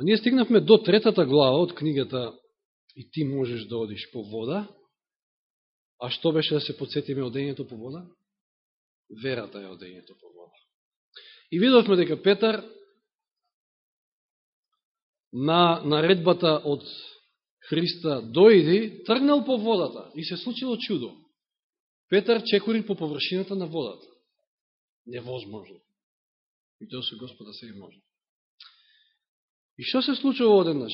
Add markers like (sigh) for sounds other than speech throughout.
А ние стигнавме до третата глава од книгата И ти можеш да одиш по вода. А што беше да се подсетиме одењето по вода? Верата е одењето по вода. И видовме дека Петар на наредбата од Христа дојди, тргнал по водата и се случило чудо. Петар чекори по површината на водата. Невозможно. И тоа се Господа се и може. И што се случува одеднаш?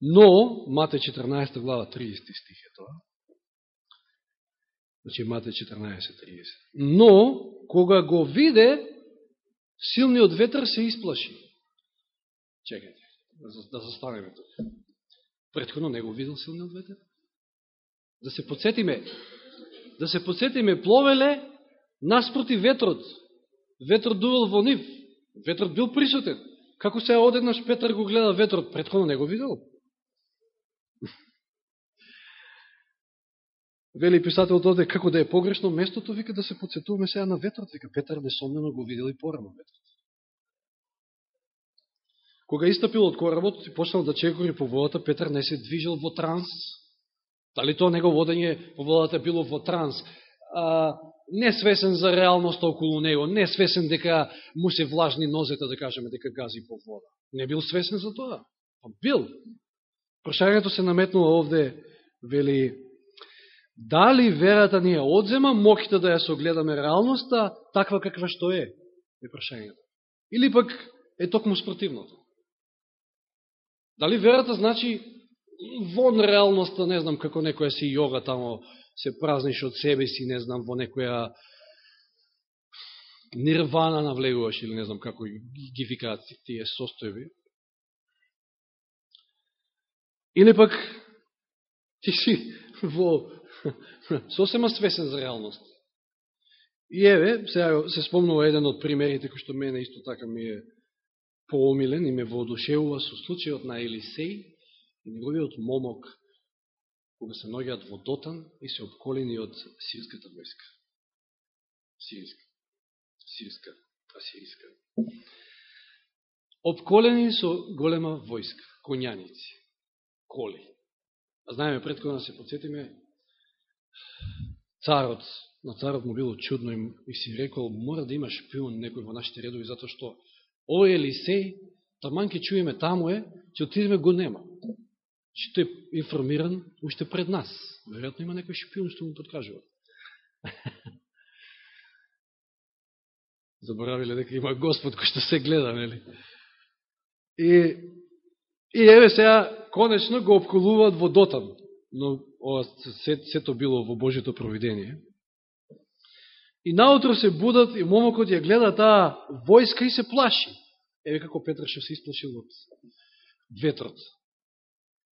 Но, Мате 14 глава 30 стих е тоа. Значи Мате 14.30. Но, кога го виде, силниот ветер се исплаши. Чекайте, да, да застанеме тук. Предходно не го видел силниот ветер? Да се подсетиме. Да се подсетиме, пловеле наспроти ветрот. Ветрот дувал во нив. Ветрот бил присутен. Како се одеднаш Петар го гледа ветрот, предходно не го видел? (laughs) Вели писателот оде како да е погрешно местото, вика да се подсетуваме сега на ветрот, вика Петар несомнено го видел и порано ветрот. Кога истапил од коработ и почнал да чекори по водата, Петар не се движил во транс. Дали тоа него водење по водата било во транс? А, несвесен за реалноста околу него, несвесен дека му се влажни нозета, да кажеме, дека гази по вода. Не бил свесен за тоа. А бил. Прошањето се наметнува овде, вели, Дали верата ни ја одзема моките да ја согледаме реалноста, таква каква што е, е прашањето. Или пак е токму спротивното. Дали верата значи вон реалноста, не знам како некоја си јога тамо, се празниш од себе си, не знам, во некоја нирвана навлегуваш, или не знам како ги викаат тие состојби. Или пак ти си во (laughs) сосема свесен за реалност. И еве, сега се спомнува еден од примерите кој што мене исто така ми е поомилен и ме воодушевува со случајот на Елисеј и неговиот момок кога се ноѓаат во Дотан и се обколени од сирската војска. Сирска. Сирска. Асирска. Обколени со голема војска, конјаници, коли. А знаеме, предходно да се подсетиме, царот, на царот му било чудно и, и си рекол, мора да има шпион некој во нашите редови, затоа што овој Елисеј, таман ке чуеме таму е, ќе отидеме го нема. Што е информиран уште пред нас. Веројатно има некој шпион што му подкажува. (laughs) Заборавиле дека има Господ кој што се гледа, нели? И, и еве сега, конечно, го обколуваат во Дотан но ова се, сето било во Божито провидение. И наутро се будат и момокот ја гледа таа војска и се плаши. Еве како Петр што се исплашил од ветрот,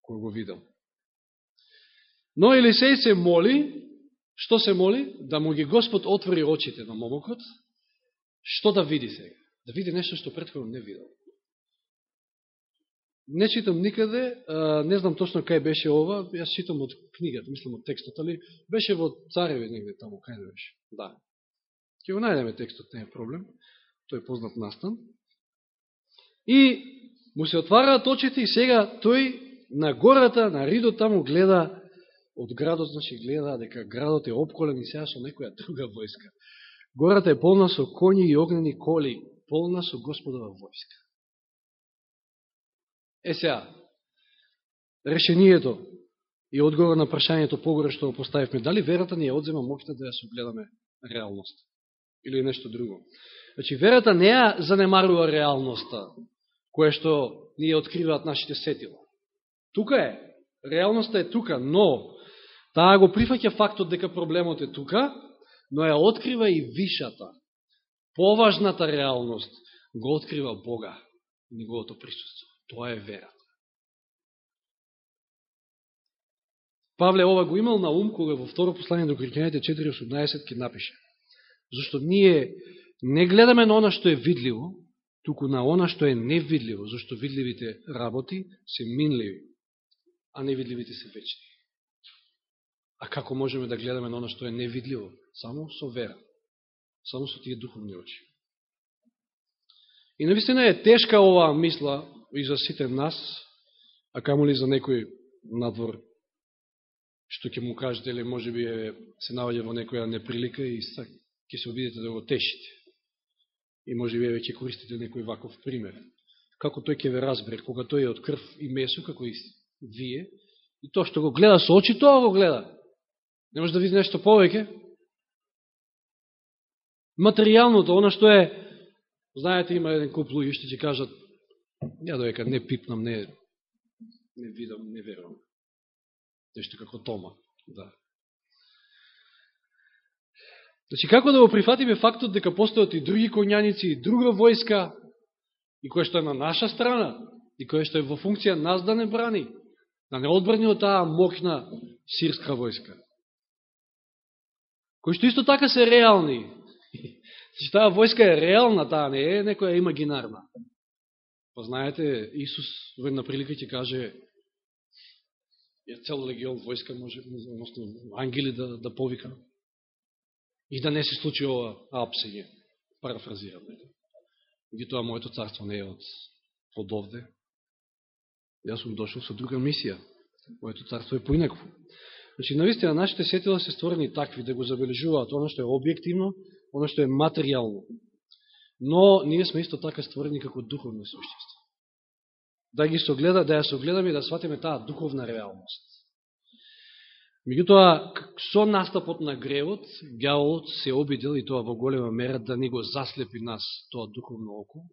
кој го видел. Но Елисеј се моли, што се моли? Да му ги Господ отвори очите на момокот, што да види сега? Да види нешто што предходно не видел не читам никаде, не знам точно кај беше ова, јас читам од книгата, мислам од текстот, али беше во Цареви негде таму, кај не беше. Да. Ке го најдеме текстот, не е проблем. Тој е познат настан. И му се отвараат очите и сега тој на гората, на ридот таму гледа, од градот, значи гледа дека градот е обколен и сега со некоја друга војска. Гората е полна со коњи и огнени коли, полна со господова војска. Е сега, решението и одговор на прашањето погоре што го поставивме, дали верата ни ја одзема моќта да ја согледаме реалност или нешто друго. Значи, верата не ја занемарува реалноста, која што ни ја откриваат нашите сетила. Тука е, реалноста е тука, но таа го прифаќа фактот дека проблемот е тука, но ја открива и вишата, поважната реалност, го открива Бога, неговото присуство. Тоа е верата. Павле ова го имал на ум кога во второ послание до Коринќаните 4.18 ке напише. Зашто ние не гледаме на она што е видливо, туку на она што е невидливо, зашто видливите работи се минливи, а невидливите се вечни. А како можеме да гледаме на оно што е невидливо? Само со вера. Само со тие духовни очи. И навистина е тешка оваа мисла и за сите нас, а камо ли за некој надвор, што ќе му кажете, или може би се наваѓа во некоја неприлика и ќе се обидете да го тешите. И може би ќе користите некој ваков пример. Како тој ќе ве разбере, кога тој е од крв и месо, како истина вие, и тоа што го гледа со очи, тоа го гледа. Не може да види нешто повеќе. Материјалното, она што е, знаете, има еден куп луѓе што ќе кажат, ја да доека не пипнам, не, не видам, не верувам. Нешто како Тома. Да. Значи, како да го прифатиме фактот дека постојат и други конјаници, и друга војска, и која што е на наша страна, и која што е во функција нас да не брани, да не одбрани од таа мокна сирска војска. Кои што исто така се реални. (laughs) Значи, таа војска е реална, таа не е некоја имагинарна. Па знаете, Исус во една прилика ќе каже ја цел легион војска може, односно ангели да, да повика. И да не се случи ова апсење, парафразирам. Ги тоа моето царство не е од, од овде. Јас сум дошол со друга мисија. Моето царство е поинакво. Значи, навистина, нашите сетила се створени такви да го забележуваат оно што е објективно, оно што е материјално. Но ние сме исто така створени како духовни существа да ги согледа, да ја согледаме и да сватиме таа духовна реалност. Меѓутоа, со настапот на гревот, гјаволот се обидел и тоа во голема мера да ни го заслепи нас тоа духовно око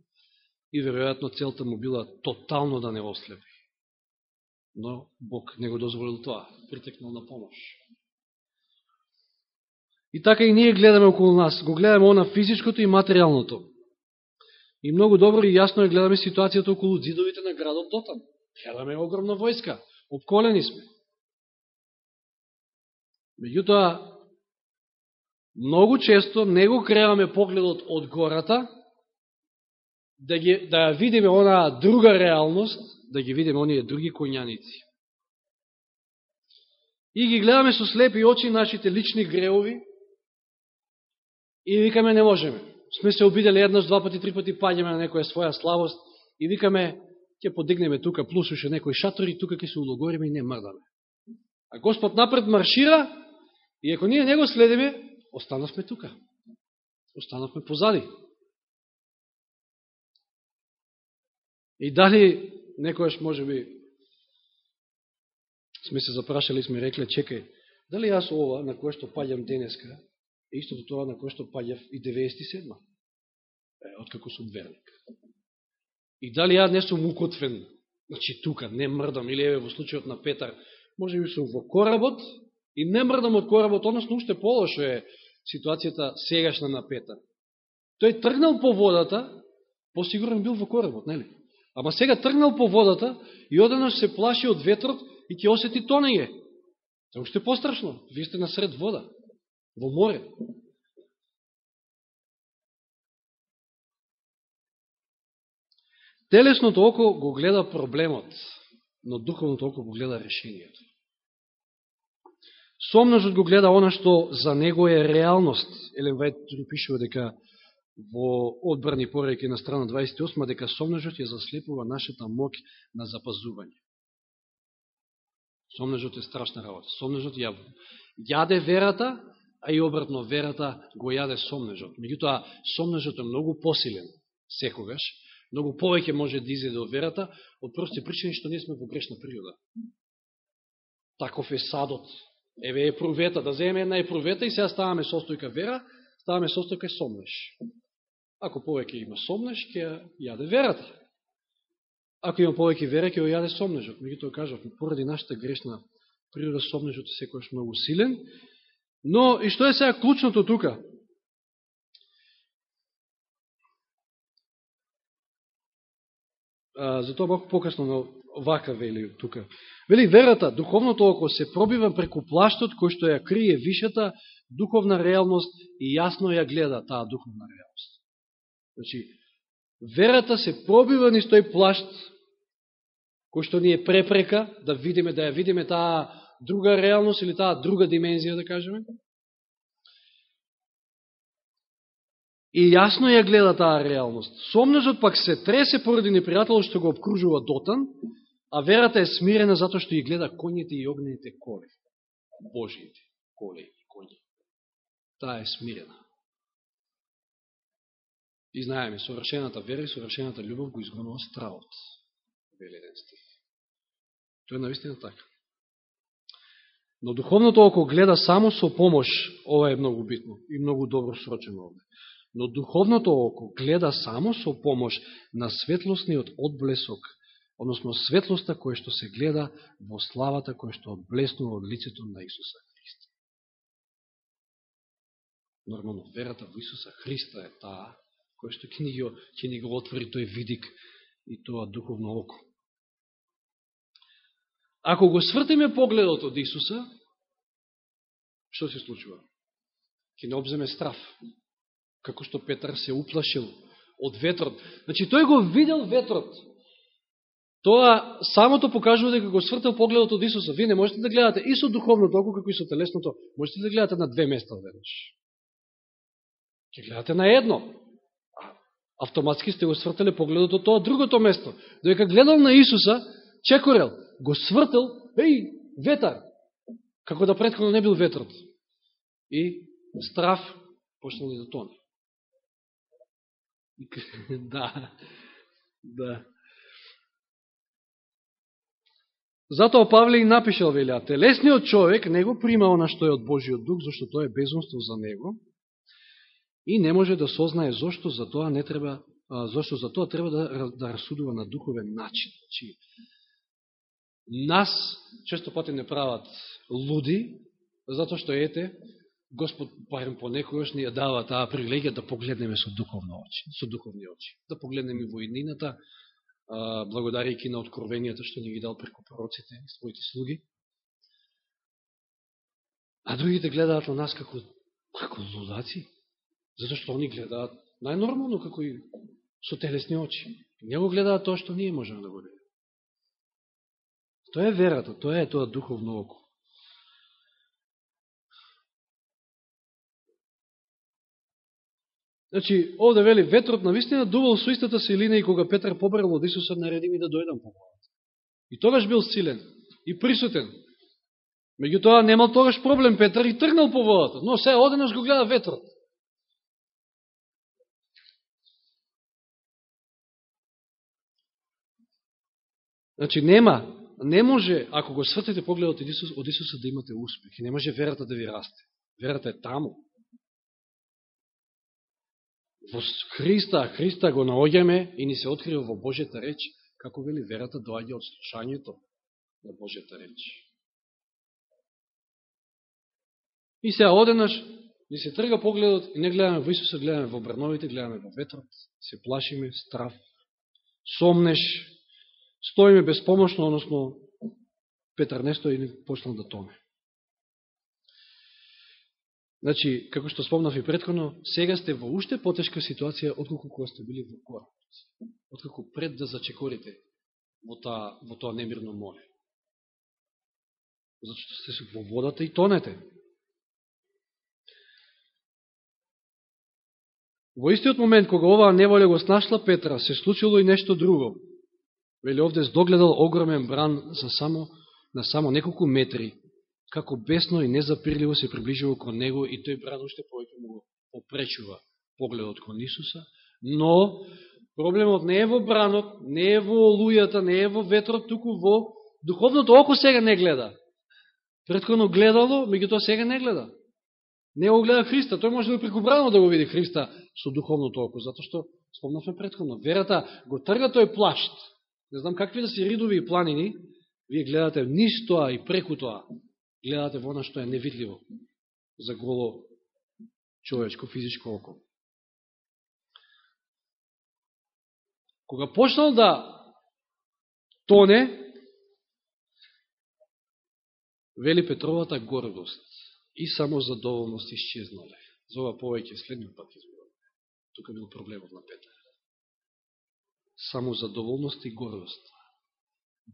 и веројатно целта му била тотално да не ослепи. Но Бог не го дозволил тоа, притекнал на помош. И така и ние гледаме околу нас, го гледаме она физичкото и материјалното. И многу добро и јасно е гледаме ситуацијата околу зидовите на градот Дотан. Гледаме огромна војска, обколени сме. Меѓутоа, многу често не го креваме погледот од гората, да, ги, да ја видиме она друга реалност, да ги видиме оние други коњаници. И ги гледаме со слепи очи нашите лични греови и викаме не можеме сме се обидели еднаш, два пати, три пати паѓаме на некоја своја славост и викаме, ќе подигнеме тука, плюс уште некој шатор и тука ќе се улогориме и не мрдаме. А Господ напред маршира и ако ние не го следиме, останавме тука. Останавме позади. И дали некојаш може би сме се запрашали, сме рекле, чекај, дали јас ова на кое што паѓам денеска, е истото тоа на кое што паѓав и 97 откако сум верник. И дали јас не сум укотвен, значи тука, не мрдам, или еве во случајот на Петар, може би сум во коработ и не мрдам од коработ, односно уште полошо е ситуацијата сегашна на Петар. Тој тргнал по водата, посигурен бил во коработ, нели? Ама сега тргнал по водата и одеднаш се плаши од ветрот и ќе осети тонење. Тоа уште пострашно. Вие сте насред вода во море. Телесното око го гледа проблемот, но духовното око го гледа решението. Сомножот го гледа она што за него е реалност. Елен Вајд пишува дека во одбрани пореки на страна 28, дека сомнежот ја заслепува нашата мок на запазување. Сомнежот е страшна работа. Сомнежот ја јаде верата, а и обратно верата го јаде сомнежот. Меѓутоа, сомнежот е многу посилен секогаш, многу повеќе може да изеде од верата, од прости причини што ние сме во грешна природа. Таков е садот. Еве е провета, да земеме една е провета и сега ставаме состојка вера, ставаме состојка сомнеш. Ако повеќе има сомнеш, ќе јаде верата. Ако има повеќе вера, ќе јаде сомнежот. Меѓутоа кажав, поради нашата грешна природа, сомнежот е секојаш многу силен, Но, и што е сега клучното тука? Затоа малко покасно, но вака вели тука. Вели, верата, духовното око се пробива преку плаштот кој што ја крие вишата духовна реалност и јасно ја гледа таа духовна реалност. Значи, верата се пробива низ тој плашт кој што ни е препрека да видиме, да ја видиме таа друга реалност или таа друга димензија, да кажеме. и јасно ја гледа таа реалност. Сомнежот пак се тресе поради непријателот што го обкружува дотан, а верата е смирена затоа што ја гледа конјите и огнените коли. Божиите коли и коњи. Таа е смирена. И знаеме, совршената вера и совршената љубов го изгонува стравот. Вели еден стих. Тоа е наистина така. Но духовното око гледа само со помош, ова е многу битно и многу добро срочено овде. Но духовното око гледа само со помош на светлосниот одблесок, односно светлоста која што се гледа во славата која што одблеснува од лицето на Исуса Христа. Нормално, верата во Исуса Христа е таа кој што ќе ни, го, ќе ни го отвори тој видик и тоа духовно око. Ако го свртиме погледот од Исуса, што се случува? Ке не обземе страф. Како што Петар се уплашил од ветрот. Значи, тој го видел ветрот. Тоа самото покажува дека го свртил погледот од Исуса. Вие не можете да гледате и со духовното око, како и со телесното. Можете да гледате на две места веднаш. Ке гледате на едно. Автоматски сте го свртеле погледот од тоа другото место. Додека гледал на Исуса, чекорел, го свртел, еј, ветар, како да предходно не бил ветрот. И страв почнал да тоне. (laughs) да, да. Затоа Павле и напишал, велја, телесниот човек не го прима она што е од Божиот дух, зашто тоа е безумство за него, и не може да сознае зошто за тоа не треба, зошто за тоа треба да, да, да расудува на духовен начин. Чи, нас често пати не прават луди, затоа што ете, Господ барем понекогаш ни ја дава таа привилегија да погледнеме со духовно очи, со духовни очи, да погледнеме војнината, благодарејќи на откровенијата што ни ги дал преку пророците и своите слуги. А другите гледаат на нас како, како лудаци, затоа што они гледаат најнормално како и со телесни очи. Не го гледаат тоа што ние можеме да го гледаме. Тоа е верата, тоа е тоа духовно око. Значи, овде вели, ветрот на вистина дувал со истата силина и кога Петар побрал од Исуса, нареди ми да дојдам по главата. И тогаш бил силен и присутен. Меѓутоа, немал тогаш проблем Петар и тргнал по водата. Но се оденаш го гледа ветрот. Значи, нема, не може, ако го свртите погледот од Исус, од Исуса да имате успех. И не може верата да ви расте. Верата е таму во Христа, Христа го наоѓаме и ни се открива во Божјата реч, како вели верата доаѓа од слушањето на Божјата реч. И сега оденаш, ни се трга погледот и не гледаме во Исуса, гледаме во брановите, гледаме во ветрот, се плашиме, страв, сомнеш, стоиме безпомошно, односно Петар не стои и не почнал да тоне. Значи, како што спомнав и предходно, сега сте во уште потешка ситуација отколку кога сте били во коработ. Отколку пред да зачекорите во, та, во тоа немирно море. Зато сте во водата и тонете. Во истиот момент, кога оваа неволја го снашла Петра, се случило и нешто друго. Вели овде здогледал огромен бран за само, на само неколку метри како бесно и незапирливо се приближува кон него и тој бран уште повеќе му го попречува погледот кон Исуса, но проблемот не е во бранот, не е во олујата, не е во ветрот, туку во духовното око сега не гледа. Предходно гледало, меѓутоа сега не гледа. Не го гледа Христа, тој може да прекубрано да го види Христа со духовното око, затоа што спомнавме предходно. Верата го трга тој плашт. Не знам какви да се ридови и планини, вие гледате низ тоа и преку тоа гледате во што е невидливо за голо човечко, физичко око. Кога почнал да тоне, вели Петровата гордост и само задоволност исчезнале. За ова повеќе следниот пат изборам. Тука бил проблемот на Петар. Само задоволност и гордост.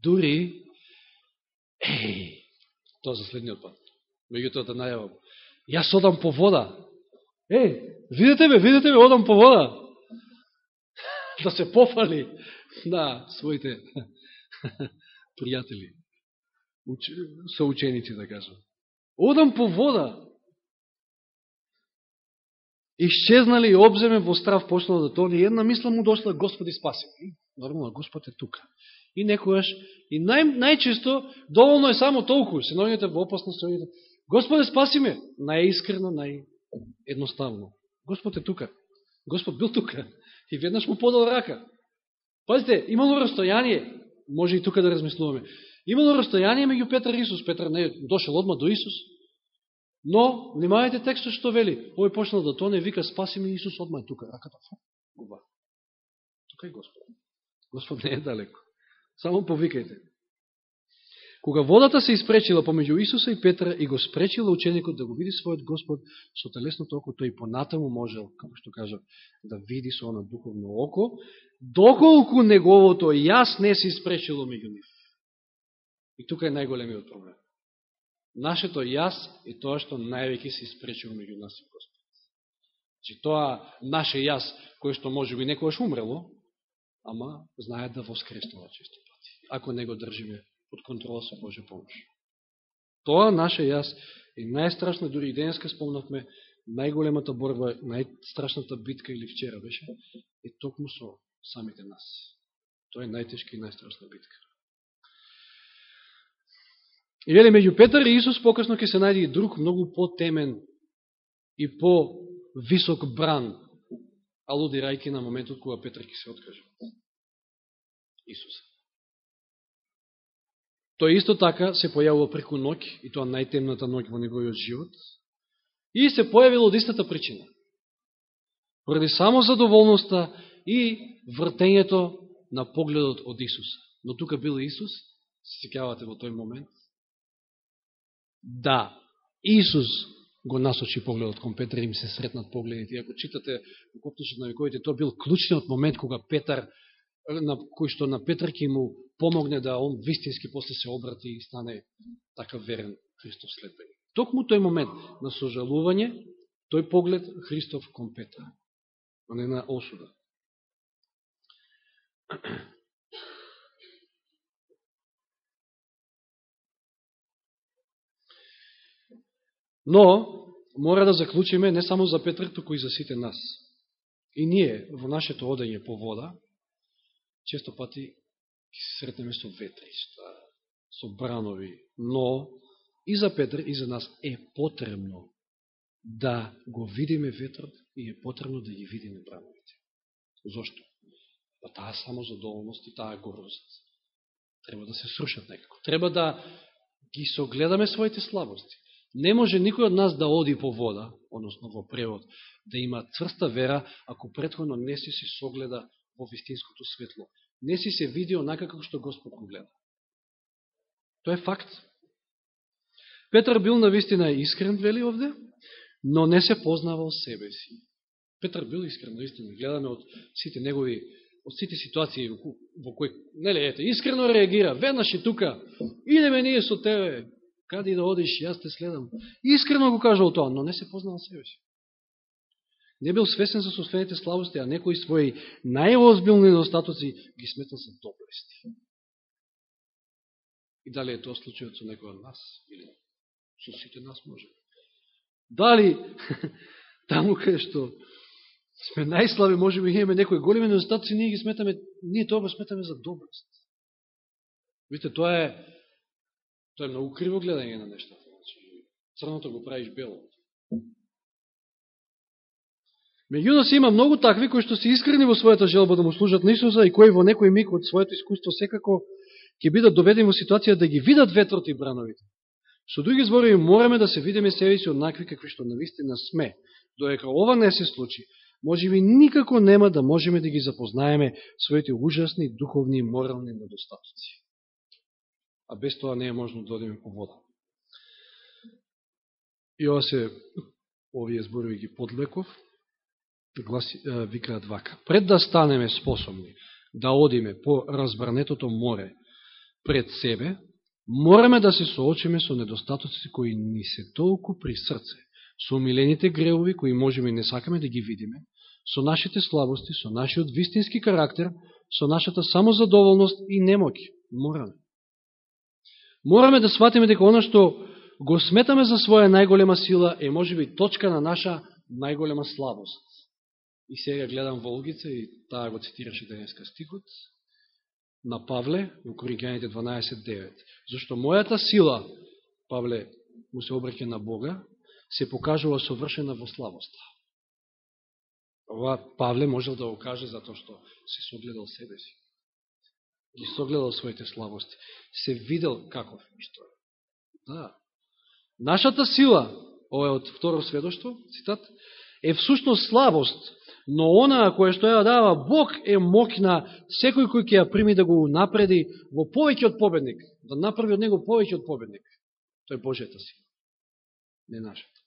Дури, еј, Тоа за следниот пат. Меѓутоа да најавам. Јас одам по вода. еј, видете ме, видете ме, одам по вода. (laughs) Да се пофали на своите (laughs) пријатели, соученици, да кажам. Одам по вода. Исчезнали и обземе во страв почнал да тони. Една мисла му дошла, Господи спаси. Нормално, Господ е тука. И некојаш, и нај, најчесто, доволно е само толку, се наоѓате во опасност, се Господе спаси ме, најискрено, наједноставно. Господ е тука. Господ бил тука. И веднаш му подал рака. Пазите, имало растојание, може и тука да размислуваме, имало растојание меѓу Петар и Исус. Петар не дошел одма до Исус, но, внимавајте текстот што вели, овој почнал да тоне, вика, спаси ми Исус, одма тука, раката, губа. Тука е Господ. Господ не е далеко. Само повикајте. Кога водата се испречила помеѓу Исуса и Петра и го спречила ученикот да го види својот Господ со телесното око, тој понатаму можел, како што кажа, да види со она духовно око, доколку неговото јас не се испречило меѓу нив. И тука е најголемиот проблем. Нашето јас е тоа што највеќе се испречува меѓу нас и Господ. Че тоа наше јас, кое што може би некојаш умрело, ама знае да воскреснува често пати, ако не го држиме под контрола со Божја помош. Тоа наше јас е најстрашно, дури и денеска спомнавме, најголемата борба, најстрашната битка или вчера беше, е токму со самите нас. Тоа е најтешка и најстрашна битка. И вели, меѓу Петар и Исус покасно ќе се најде и друг многу по-темен и по-висок бран, алудирајќи на моментот кога Петар ќе се откаже. Исус. Тој исто така се појавува преку ноќ, и тоа најтемната ноќ во неговиот живот, и се појавило од истата причина. Поради само задоволноста и вртењето на погледот од Исуса. Но тука бил Исус, се секјавате во тој момент, да, Исус го насочи погледот кон Петар и им се сретнат погледите. И ако читате во Коптичот на вековите, тоа бил клучниот момент кога Петар на кој што на Петар ќе му помогне да он вистински после се обрати и стане така верен Христов следбеник. Токму тој момент на сожалување, тој поглед Христов кон Петар, а не на осуда. Но, мора да заклучиме не само за Петр, туку и за сите нас. И ние, во нашето одење по вода, често пати се сретнеме со ветришта, со бранови, но и за Петр, и за нас е потребно да го видиме ветрот и е потребно да ги видиме брановите. Зошто? Па таа само задоволност и таа горост треба да се срушат некако. Треба да ги согледаме своите слабости. Не може никој од нас да оди по вода, односно во превод, да има цврста вера, ако предходно не си се согледа во вистинското светло. Не си се види онака како што Господ го гледа. Тоа е факт. Петар бил на вистина искрен, вели овде, но не се познавал себе си. Петар бил искрен, наистина. Гледаме од сите негови, од сите ситуации во кои, нели, ете, искрено реагира. Веднаш и тука, идеме ние со тебе, каде да одиш, јас те следам. Искрено го кажал тоа, но не се познавал себе си не бил свесен за собствените слабости, а некои своји најозбилни недостатоци ги сметал за доблести. И дали е тоа случајот со некој од нас? Или со сите нас може? Дали (laughs) таму кај што сме најслаби, може би имаме некои големи недостатци, ние ги сметаме, ние тоа го сметаме за доблест. Видите, тоа е тоа е многу криво гледање на нештата. Значи, црното го правиш бело. Меѓу нас има многу такви кои што се искрени во својата желба да му служат на Исуса и кои во некој миг од своето искуство секако ќе бидат доведени во ситуација да ги видат ветрот и брановите. Со други зборови, мораме да се видиме себе си однакви какви што навистина сме. Доека ова не се случи, може би никако нема да можеме да ги запознаеме своите ужасни духовни и морални недостатоци. А без тоа не е можно да одиме по вода. И ова се овие зборови ги подлеков гласи, викаат вака. Пред да станеме способни да одиме по разбранетото море пред себе, мораме да се соочиме со недостатоци кои ни се толку при срце, со умилените гревови, кои можеме и не сакаме да ги видиме, со нашите слабости, со нашиот вистински карактер, со нашата самозадоволност и немоќ. Мораме. Мораме да сватиме дека оно што го сметаме за своја најголема сила е можеби точка на наша најголема слабост. И сега гледам Волгица и таа го цитираше денеска стихот на Павле во Коринќаните 12.9. Зашто мојата сила, Павле му се обреке на Бога, се покажува совршена во слабоста. Ова Павле можел да го каже затоа што се согледал себе си. Ги согледал своите слабости. Се видел каков што е. Да. Нашата сила, ова е од второ сведоштво, цитат, е всушност слабост, но она која што ја дава Бог е мокна секој кој ќе ја прими да го напреди во повеќе од победник, да направи од него повеќе од победник. Тој е Божијата сила, не нашата.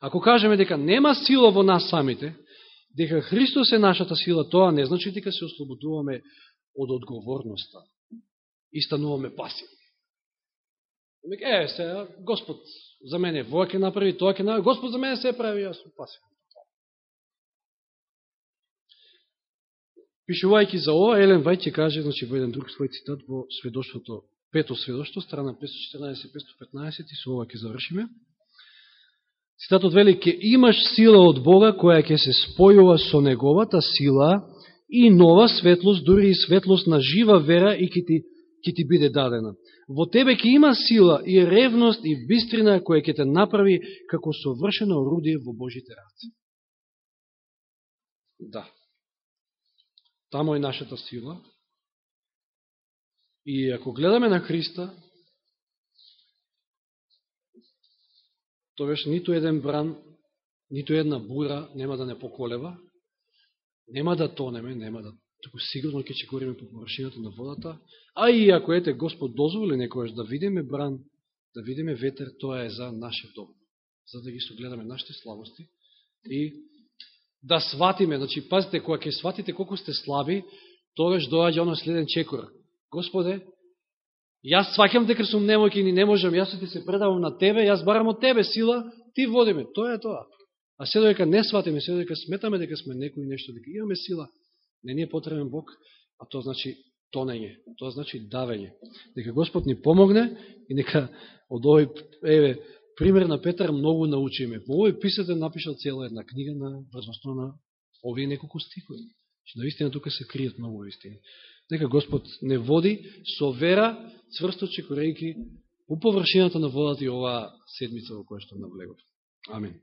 Ако кажеме дека нема сила во нас самите, дека Христос е нашата сила, тоа не значи дека се ослободуваме од одговорноста и стануваме пасивни. Е, се, Господ за мене воја ќе направи, тоа ќе направи, Господ за мене се прави, јас сум пасивен. Пишувајќи за ова, Елен Вајт ќе каже, значи, во еден друг свој цитат во сведоштвото, пето сведоштво, страна 514-515 и со ова ќе завршиме. Цитатот вели, ке имаш сила од Бога која ќе се спојува со неговата сила и нова светлост, дури и светлост на жива вера и ке ти, ке ти биде дадена. Во тебе ќе има сила и ревност и бистрина која ќе те направи како совршено орудие во Божите раци. Да. Тамо е нашата сила. И ако гледаме на Христа, тогаш ниту еден бран, ниту една бура нема да не поколева, нема да тонеме, нема да туку сигурно ќе чекориме по површината на водата, а и ако ете Господ дозволи некојаш да видиме бран, да видиме ветер, тоа е за наше добро, за да ги согледаме нашите слабости и да сватиме, значи пазите, кога ќе сватите колку сте слаби, тогаш доаѓа оно следен чекор. Господе, Јас сваќам дека сум немоќен и не можам, јас ти се предавам на Тебе, јас барам од Тебе сила, Ти водиме. Тоа е тоа. А се додека не сватиме, се додека сметаме дека сме некои нешто, дека имаме сила, не ни е потребен Бог, а тоа значи тонење, тоа значи давење. Нека Господ ни помогне и нека од овој, еве, пример на Петар многу научиме. По овој писател напишал цела една книга на врзностно на овие неколку стихови. Значи, Че наистина тука се кријат многу истини. Нека Господ не води со вера, цврсто чекорејки, по површината на водата и оваа седмица во која што навлегов. Амин.